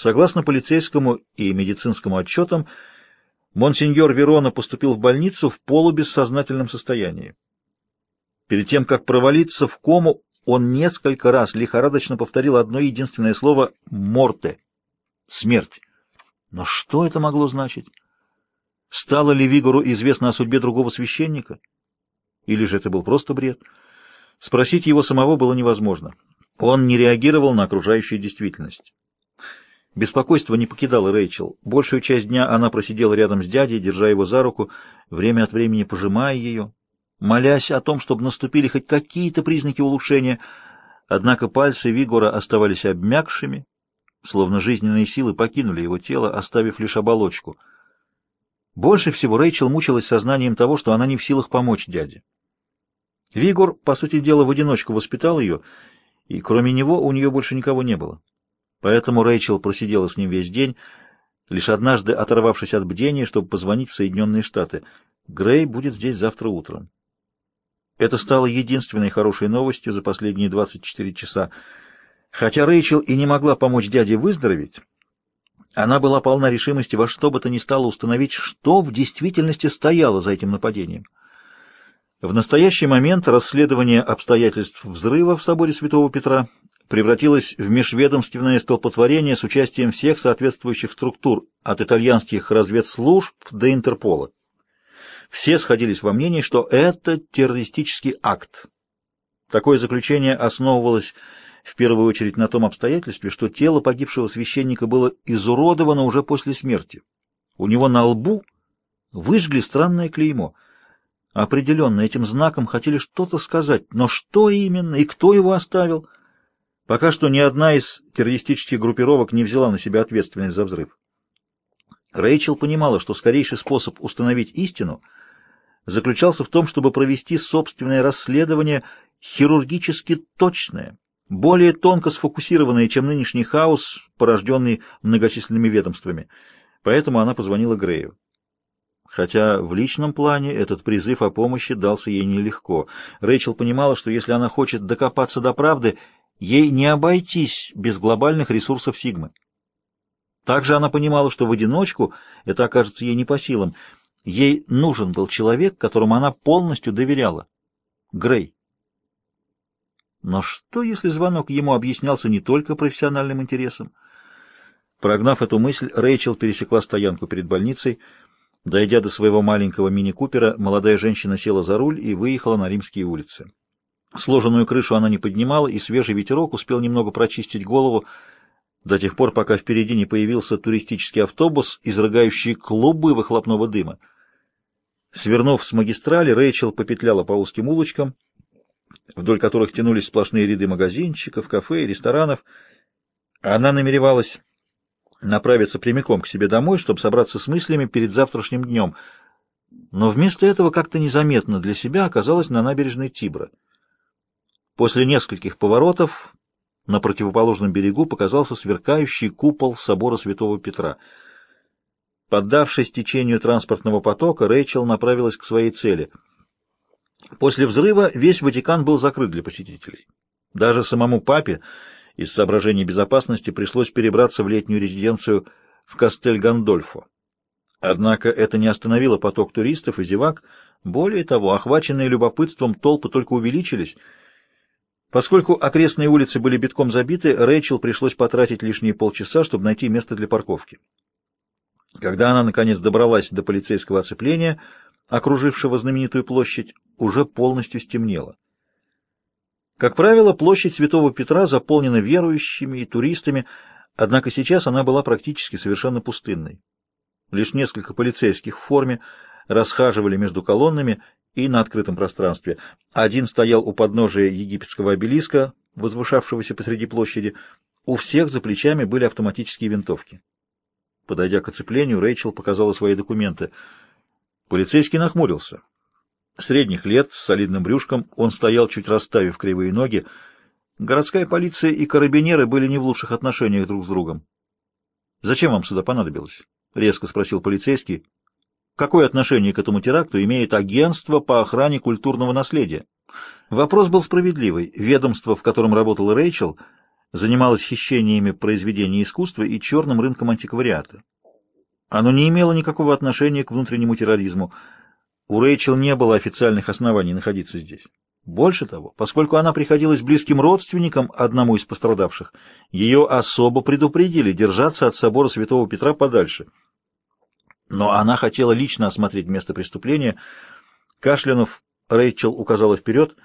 Согласно полицейскому и медицинскому отчетам, монсеньор Верона поступил в больницу в полубессознательном состоянии. Перед тем, как провалиться в кому, он несколько раз лихорадочно повторил одно единственное слово «морте» — «смерть». Но что это могло значить? Стало ли Вигору известно о судьбе другого священника? Или же это был просто бред? Спросить его самого было невозможно. Он не реагировал на окружающую действительность. Беспокойство не покидало Рэйчел. Большую часть дня она просидела рядом с дядей, держа его за руку, время от времени пожимая ее, молясь о том, чтобы наступили хоть какие-то признаки улучшения. Однако пальцы Вигора оставались обмякшими, словно жизненные силы покинули его тело, оставив лишь оболочку. Больше всего Рэйчел мучилась сознанием того, что она не в силах помочь дяде. Вигор, по сути дела, в одиночку воспитал ее, и кроме него у нее больше никого не было. Поэтому Рэйчел просидела с ним весь день, лишь однажды оторвавшись от бдения, чтобы позвонить в Соединенные Штаты. Грей будет здесь завтра утром. Это стало единственной хорошей новостью за последние 24 часа. Хотя Рэйчел и не могла помочь дяде выздороветь, она была полна решимости во что бы то ни стало установить, что в действительности стояло за этим нападением. В настоящий момент расследование обстоятельств взрыва в соборе Святого Петра превратилось в межведомственное столпотворение с участием всех соответствующих структур, от итальянских разведслужб до Интерпола. Все сходились во мнении, что это террористический акт. Такое заключение основывалось в первую очередь на том обстоятельстве, что тело погибшего священника было изуродовано уже после смерти. У него на лбу выжгли странное клеймо. Определенно, этим знаком хотели что-то сказать, но что именно и кто его оставил? Пока что ни одна из террористических группировок не взяла на себя ответственность за взрыв. Рэйчел понимала, что скорейший способ установить истину — заключался в том, чтобы провести собственное расследование хирургически точное, более тонко сфокусированное, чем нынешний хаос, порожденный многочисленными ведомствами. Поэтому она позвонила Грею. Хотя в личном плане этот призыв о помощи дался ей нелегко. Рэйчел понимала, что если она хочет докопаться до правды, ей не обойтись без глобальных ресурсов Сигмы. Также она понимала, что в одиночку это окажется ей не по силам — Ей нужен был человек, которому она полностью доверяла. Грей. Но что, если звонок ему объяснялся не только профессиональным интересом? Прогнав эту мысль, Рэйчел пересекла стоянку перед больницей. Дойдя до своего маленького мини-купера, молодая женщина села за руль и выехала на римские улицы. Сложенную крышу она не поднимала, и свежий ветерок успел немного прочистить голову, до тех пор, пока впереди не появился туристический автобус, изрыгающий клубы выхлопного дыма. Свернув с магистрали, Рэйчел попетляла по узким улочкам, вдоль которых тянулись сплошные ряды магазинчиков, кафе и ресторанов. Она намеревалась направиться прямиком к себе домой, чтобы собраться с мыслями перед завтрашним днем, но вместо этого как-то незаметно для себя оказалась на набережной Тибра. После нескольких поворотов на противоположном берегу показался сверкающий купол собора Святого Петра. Поддавшись течению транспортного потока, Рэйчел направилась к своей цели. После взрыва весь Ватикан был закрыт для посетителей. Даже самому папе из соображений безопасности пришлось перебраться в летнюю резиденцию в Кастель-Гандольфо. Однако это не остановило поток туристов и зевак. Более того, охваченные любопытством толпы только увеличились — Поскольку окрестные улицы были битком забиты, Рэйчел пришлось потратить лишние полчаса, чтобы найти место для парковки. Когда она, наконец, добралась до полицейского оцепления, окружившего знаменитую площадь, уже полностью стемнело. Как правило, площадь Святого Петра заполнена верующими и туристами, однако сейчас она была практически совершенно пустынной. Лишь несколько полицейских в форме расхаживали между колоннами и на открытом пространстве. Один стоял у подножия египетского обелиска, возвышавшегося посреди площади. У всех за плечами были автоматические винтовки. Подойдя к оцеплению, Рэйчел показала свои документы. Полицейский нахмурился. Средних лет, с солидным брюшком, он стоял, чуть расставив кривые ноги. Городская полиция и карабинеры были не в лучших отношениях друг с другом. «Зачем вам сюда понадобилось?» — резко спросил полицейский. Какое отношение к этому теракту имеет агентство по охране культурного наследия? Вопрос был справедливый. Ведомство, в котором работал Рэйчел, занималась хищениями произведений искусства и черным рынком антиквариата. Оно не имело никакого отношения к внутреннему терроризму. У Рэйчел не было официальных оснований находиться здесь. Больше того, поскольку она приходилась близким родственником одному из пострадавших, ее особо предупредили держаться от собора Святого Петра подальше. Но она хотела лично осмотреть место преступления. Кашлянув, Рэйчел указала вперед.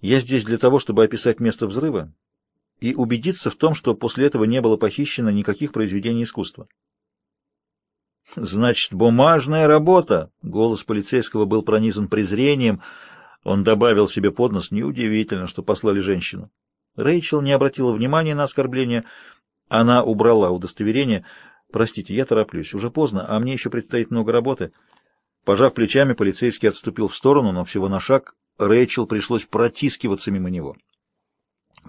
«Я здесь для того, чтобы описать место взрыва и убедиться в том, что после этого не было похищено никаких произведений искусства». «Значит, бумажная работа!» — голос полицейского был пронизан презрением — он добавил себе под нос, неудивительно, что послали женщину. Рэйчел не обратила внимания на оскорбление. Она убрала удостоверение. «Простите, я тороплюсь. Уже поздно, а мне еще предстоит много работы». Пожав плечами, полицейский отступил в сторону, но всего на шаг. Рэйчел пришлось протискиваться мимо него.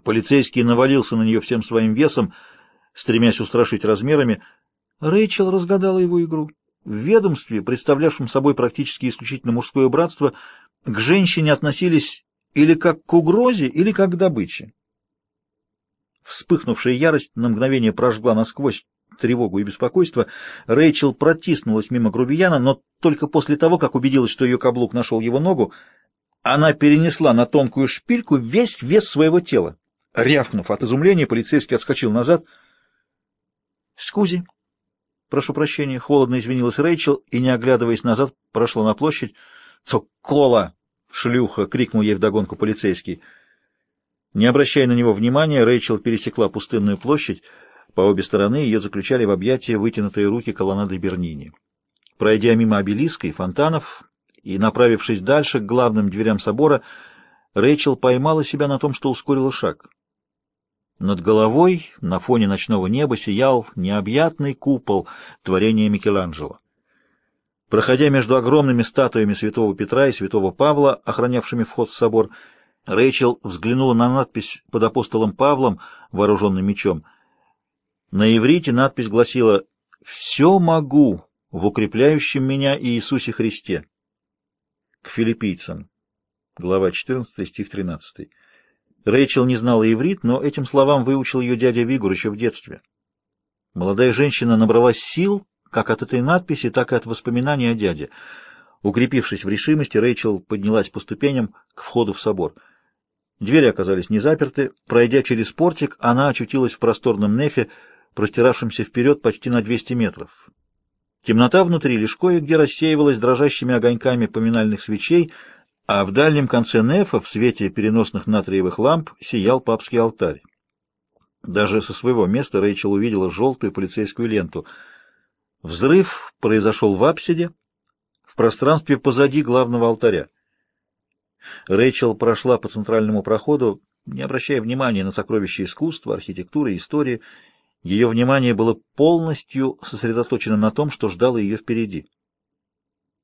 Полицейский навалился на нее всем своим весом, стремясь устрашить размерами. Рэйчел разгадала его игру. В ведомстве, представлявшем собой практически исключительно мужское братство, к женщине относились или как к угрозе, или как к добыче. Вспыхнувшая ярость на мгновение прожгла насквозь тревогу и беспокойство. Рэйчел протиснулась мимо грубияна, но только после того, как убедилась, что ее каблук нашел его ногу, она перенесла на тонкую шпильку весь вес своего тела. Рявкнув от изумления, полицейский отскочил назад. «Скузи!» «Прошу прощения», — холодно извинилась Рэйчел и, не оглядываясь назад, прошла на площадь. «Цокола!» — шлюха! — крикнул ей вдогонку полицейский. Не обращая на него внимания, Рэйчел пересекла пустынную площадь. По обе стороны ее заключали в объятия вытянутые руки колоннады Бернини. Пройдя мимо обелиска и фонтанов и направившись дальше к главным дверям собора, Рэйчел поймала себя на том, что ускорила шаг. Над головой, на фоне ночного неба, сиял необъятный купол творения Микеланджело. Проходя между огромными статуями святого Петра и святого Павла, охранявшими вход в собор, Рэйчел взглянула на надпись под апостолом Павлом, вооруженным мечом. На иврите надпись гласила «Все могу в укрепляющем меня Иисусе Христе». К филиппийцам. Глава 14, стих 13. Рэйчел не знала иврит, но этим словам выучил ее дядя Вигур еще в детстве. Молодая женщина набралась сил как от этой надписи, так и от воспоминаний о дяде. Укрепившись в решимости, Рэйчел поднялась по ступеням к входу в собор. Двери оказались не заперты. Пройдя через портик, она очутилась в просторном нефе, простиравшемся вперед почти на 200 метров. Темнота внутри лишь кое-где рассеивалась дрожащими огоньками поминальных свечей, а в дальнем конце нефа, в свете переносных натриевых ламп, сиял папский алтарь. Даже со своего места Рэйчел увидела желтую полицейскую ленту — Взрыв произошел в апсиде, в пространстве позади главного алтаря. Рэйчел прошла по центральному проходу, не обращая внимания на сокровища искусства, архитектуры, истории. Ее внимание было полностью сосредоточено на том, что ждало ее впереди.